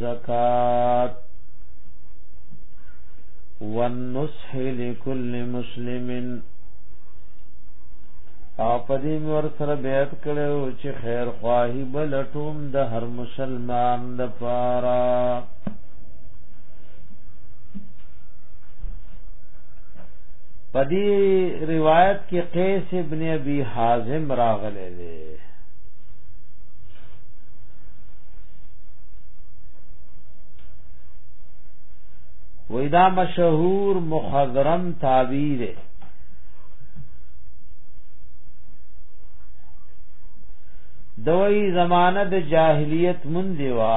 زکات والنصح لكل مسلم او پدې مور سره بیعت کړو چې خیر خواهی بلټوم د هر مسلمان د پاره پدی روایت کې قیس ابن ابي حازم راغله وی دا مشهور مخضرم تعبیر ہے دوی زمانه د جاهلیت مون دیوا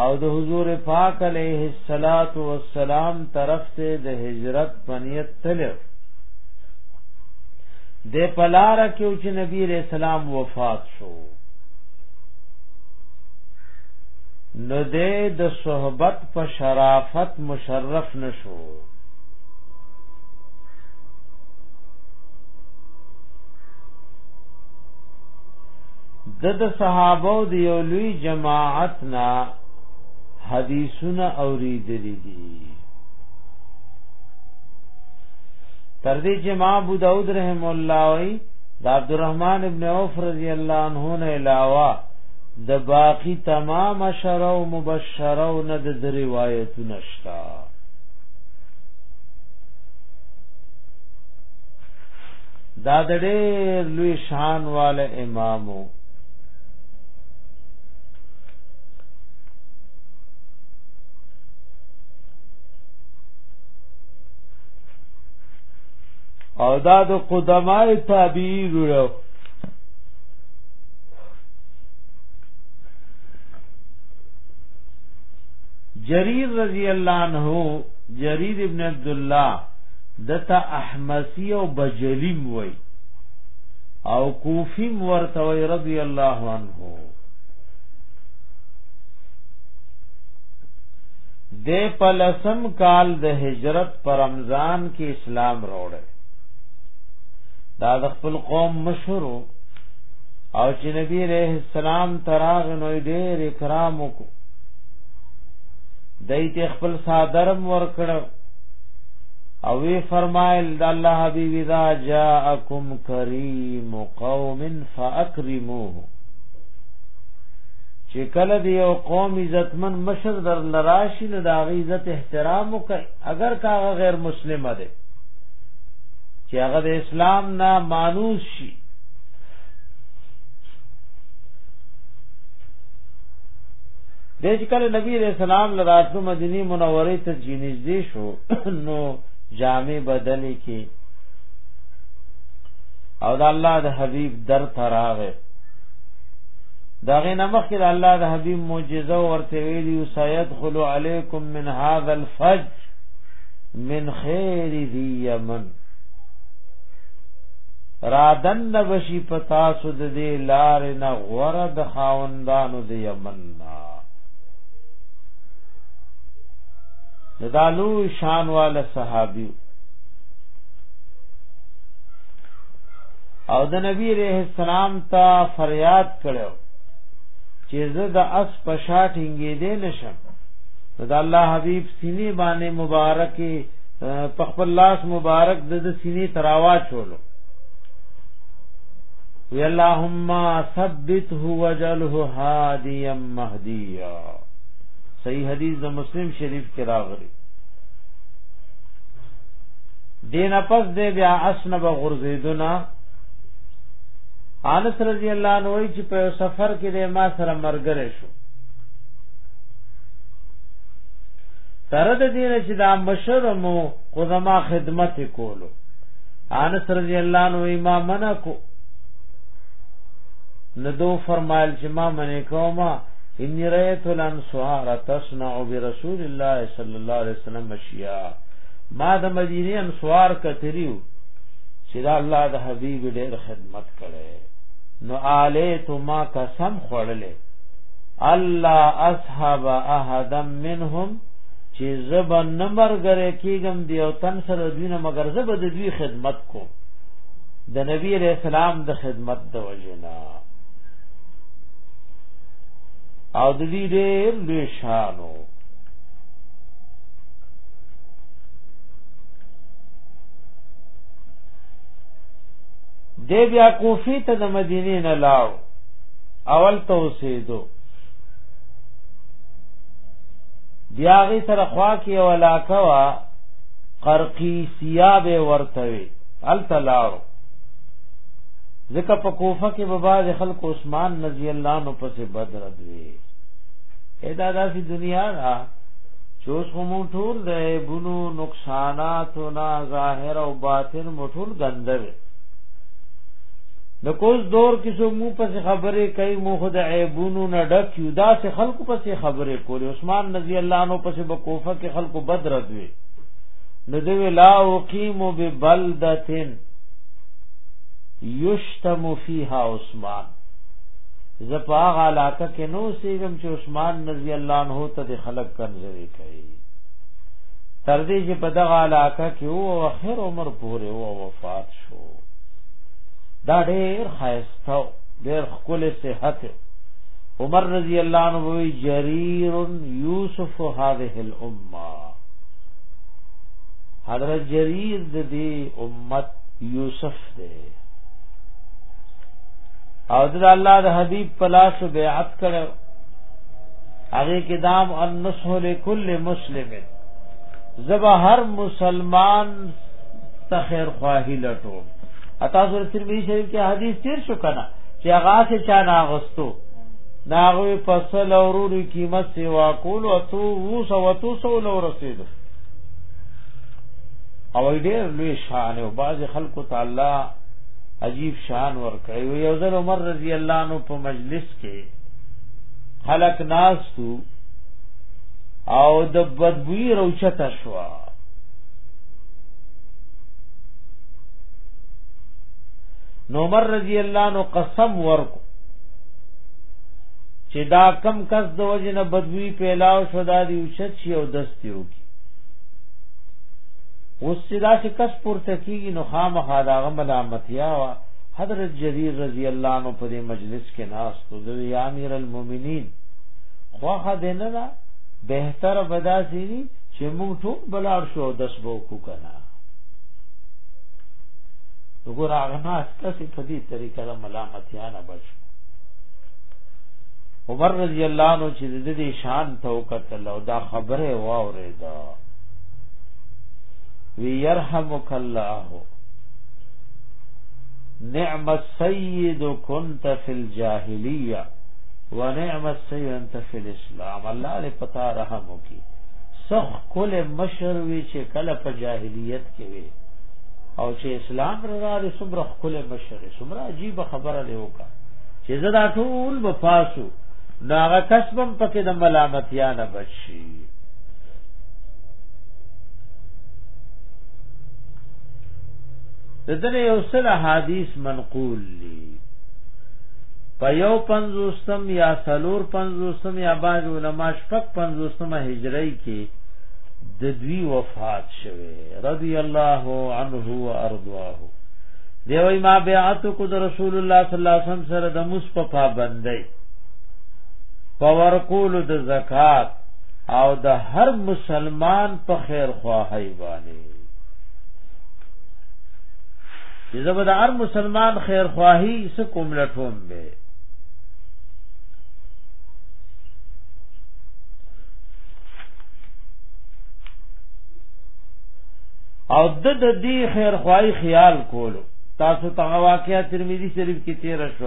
او د حضور پاک علیه الصلاۃ والسلام طرف ته د هجرت پنیت تلو د پلار کې چې نبی رسول الله وفات شو نو دې د صحبت په شرافت مشرف نشو د د صحابه د یو لوی جماعت نا حدیثونه اوریدلې دي تر دې چې ما ابو داود رحم الله وی د عبدالرحمن ابن عوف رضی الله عنه نه علاوه د باقی تمام شرع او مبشره او نه د روایت نشتا دا د ډېر لوی شان وال امامو او دا د قدمای تابعین ورو جریر رضی الله عنه جریر ابن عبد الله دتا احمسی او بجلیم وای او کوفیم ورته وای رضی الله عنه د پلسم کال د هجرت په رمضان کې اسلام راوړل دا د خپل قوم مشهور او چې نبی عليه السلام تراغ نو ډېر اکرام وکړو دایته خپل صادرم ورکړو او وی فرمایل د الله حبیب اذا جاءکم کریم قوم فاکرموه چې کله دی یو قوم عزتمن مشر در لراشي نو دا غي عزت احترام وکړي اگر کاغه غیر مسلمه ده چې هغه د اسلام نه مانوس شي د چې کله نبی رسول سلام لراتو مدینه منوره ته جنیز دی شو نو جامع بدلې کې او د الله د حبیب در تراغه داغه نمخ کې د الله د حبیب معجزه ورته ویلی او سید خلو علیکم من هذا الفج من خیر ذی یمن رادن نبشی پتا سود دی لار نه غره د خاوندانو د یمن نا دالو شان وال صحابیو او د نبی رحم السلام ته فریاد کړو چې زه د اس په شا ټینګې دې نشم د الله حبیب سینې باندې مبارکې په خپل لاس مبارک د سینې تراوا چولو وی اللهم ثبته وجله هاديا مهديا صحیح حدیث د مسلم شریف کې راغلی دین پس دې بیا اسنب غرزیدنا انس رضی الله عنه وی چې په سفر کې د ما سره مرګره شو تر د دین چې دا مشر مو خو زما خدمت کولو انس رضی الله عنه وی ما منع کو ندو فرمایل چې ما منې کومه ان رایت الانصار تصنع برسول الله صلی الله علیه وسلم مشیا ما د مدینه انصار کتریو چې دا الله د حبيب ډېر خدمت کړي نو آله تو ما قسم خړلې الله اصحاب احدم منهم چې زب نمبر غره کیګم دی او تن سره دوی نه مگر زب د دوی خدمت کو د نبی علیہ السلام د خدمت د وجنا او د دې ډېر لوی شانو دی بیا کوفی ته د مدینې نه لاړ اول ته اوسېدو بیا غي سره خوا کې ولا کوا قرقی سیاب ورته وی ال تلاړو ځکه په کوفه کې به باز خلک عثمان رضی الله عنه پسې بدر دوی ادا داسي دنیا را چوس هم ټول د بونو نقصان شاناتنا ظاهر او باطن مټول ګندل د کوز دور کې څو مو پس خبرې کوي مو خود عیبونو نه ډک یو دا سه خلکو پس خبرې کولې عثمان رضی الله عنه پس په کوفه کې خلکو بد ردوي ندو لا اقیم ببلدتن یشتم فیها عثمان زپاغ علاقه کې نو سیګم چې عثمان رضی الله عنه ته خلک کنځري کوي تر دې چې په دغه علاقه کې او اخر عمر پورې او وفات شو دا ډېر خیسته ډېر خپل صحت عمر رضی الله عنه وی جریر یوسف هذه الامه حضرت جریر د دې امت یوسف دی او د الله د حبیب پلاس بیعت کړو هغه کتاب النصح لكل مسلم زبا هر مسلمان ته خیر خواهی لټو اتا سور ترمذی شریف کې حدیث تیر شو کنه چې هغه څه چا ناغستو ناغوی فصل اوروري قیمت سیوا کول او تو وسو تو سو لو رسیدو او ډېر لوی شان او باز خلکو تعالی عجیب شان ور کوي یو ځل عمر رضی الله عنه په مجلس خلق ناستو او د بدبوی روچته شوا نو عمر رضی الله نو قسم ورکو چې دا کم کس د وجه نه بدوی پیلاو شو دا دی اوچت شي او دستیو کی اوس چې دا چې کس پورته کیږي نو خامخا دا ملامتیا وا حضرت جریر رضی الله عنه په دې مجلس مس کې ناس تو د یا امیر المؤمنین خوخه دینه دا بهتر بداسي دي چې موږ ټول بلار شو دس بو کو کنه وګور هغه ناس تاسو په دې طریقه د ملامتیا نه بچ عمر رضی الله عنه چې د دې شان ته وکتل او دا خبره واورې دا وی يرحمک الله نعم السيد كنت في الجاهليه ونعم السيد انت في الاسلام الله دې پتا رحم وکي سخ کل مشر وی چې کله په جاهلیت کې وی او چې اسلام رضا دې سمره کل مشر سمره عجیب خبره دی وکا چې زدا ټول وفاسو ناغه کسبم پکې د ملامتیا نه بچي ددنه یو سل حدیث منقول لی په یو پنځوستم یا سلور پنځوستم یا باج علماء شپک پنځوستمه هجری کې د دوی وفات شوه رضی الله عنه و ارضاه دی وای ما بیعت کو د رسول الله صلی الله علیه وسلم سره د مس په پابندۍ په ورکول د زکات او د هر مسلمان په خیر خواهی باندې چې زبد هر مسلمان خیر خواهی څه کوم لټوم به او د د دې خیر خوای خیال کولو تاسو ته واقعیا ترمذی شریف کې تیر شو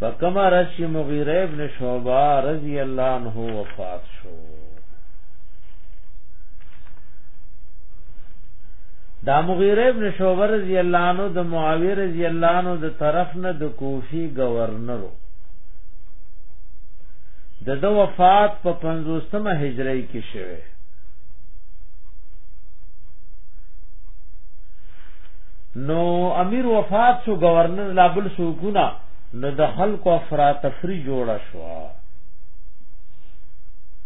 فکما رش مغیره ابن شعبہ رضی اللہ عنہ وفات شو دا مغیره ابن شعبہ رضی اللہ عنہ د معاویه رضی اللہ عنہ د طرف نه د کوفی گورنرو د د وفات په 50مه هجری کې شوه نو امیر وفات شو گورنر لا بل سوکونه نو د خلکو افرا تفری جوړه شو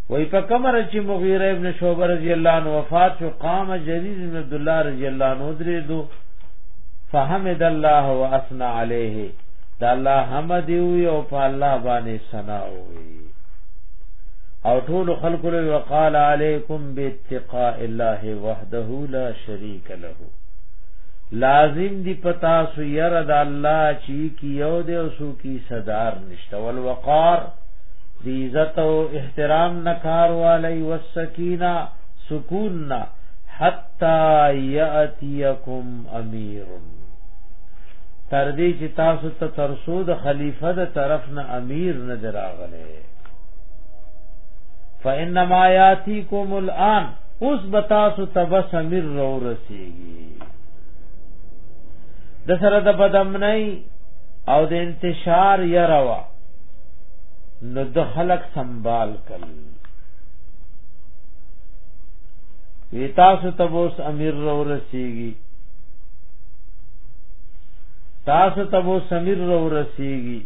وای په کمر چې مغیره ابن شعبہ رضی الله عنه وفات شو قام جریر بن عبد الله رضی الله عنه درې دو فحمد الله واثنى عليه دا الله حمد وی او په الله باندې ثنا وی او ټول خلق له وقال عليكم باتقاء الله وحده لا شريك له لازم دی پتا سو ير د الله چی کی یو دی او سو کی صدر نشته ول وقار دی عزت او احترام نکار والی والسکینه سکون نا حتا یاتیکم امیر تر دې چې تاسو ته ترسو د خلیفہ د طرف نه امیر نه دراغله فانما یاتیکم الان اوس بتاسو تبس امیر رو رسیږي د سره د بدامنۍ او د انتشار يروا نو د خلق سنبال کړي وی تاسو ته اوس امیر رو رسیږي تاسو ته اوس امیر رو رسیږي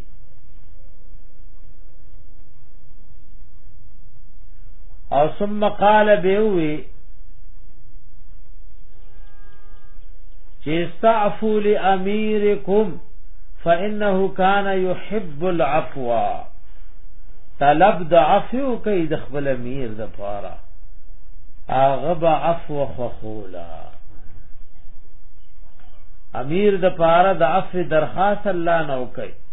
او ثم قال بيوي استعفو لاميركم فانه كان يحب العفو طلب د عفو کوي د خپل امیر د پاره هغه به عفو خوخولا امیر د پاره د عفو درخواست الله نو کوي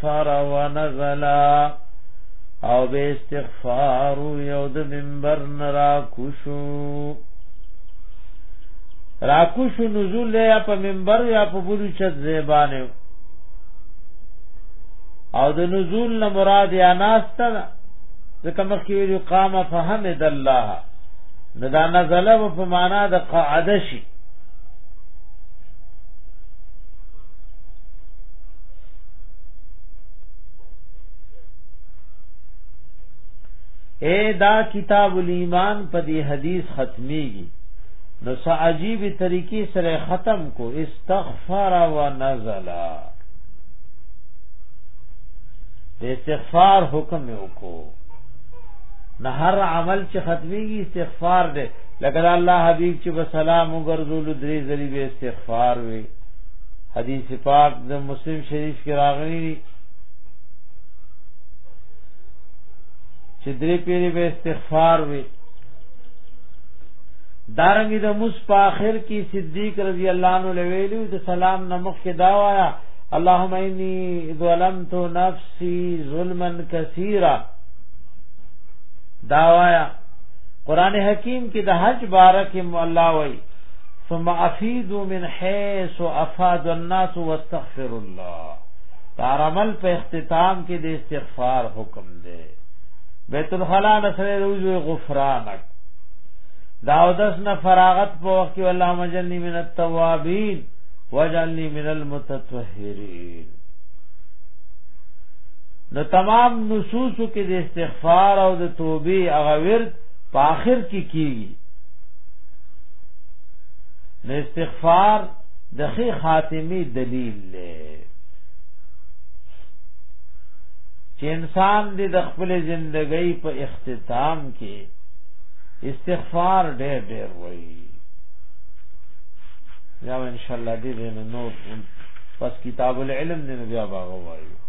فار ونزلا او به استغفار یو د منبر نرا کوشو را کوشو نزول یا په منبر یا په بری چت زیبانه او د نزول نه مراد یا ناسته ځکه مخکې ویل قام فهم د الله نه دا نزله په معنا د قاعده شي اے دا کتاب الایمان په دې حدیث ختمیږي نو سا عجیب طریقې سره ختم کو استغفار و نزلا د استغفار حکم وکړو نه هر عمل چې ختميږي استغفار دی لکه الله حبيب چې به سلام وګرځول درې ذری به استغفار وي حدیث پاک د مسلم شریف کې راغلی دی چې درې پیری به استغفار وي دارنګ د مس په اخر کې صدیق رضی الله عنه لویلو د سلام نمخ کې دا وایا اللهم انی ظلمت نفسی ظلما کثیرا دا وایا قران حکیم کې د حج بارکه مولا وای ثم افیدو من حیث افاد الناس واستغفر الله دار عمل په اختتام کې د استغفار حکم دی بیت الخلا نسره روزو غفرانک داودس نه فراغت په وخت کې الله مجنی من التوابین وجعلنی من المتطهرین نو تمام نصوص کې د استغفار او د توبې هغه ورد په اخر کې کی کیږي نو استغفار د خې خاتمي دلیل دی چې انسان دې د خپل ژوندۍ په اختتام کې استغفار ډېر ډېر وایي یا ان شاء الله دې نور پس کتاب العلم دې بیا باغ وایو